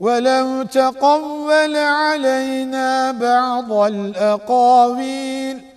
ولو تقول علينا بعض الأقاويل